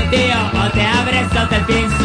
o te abres o te pinzas.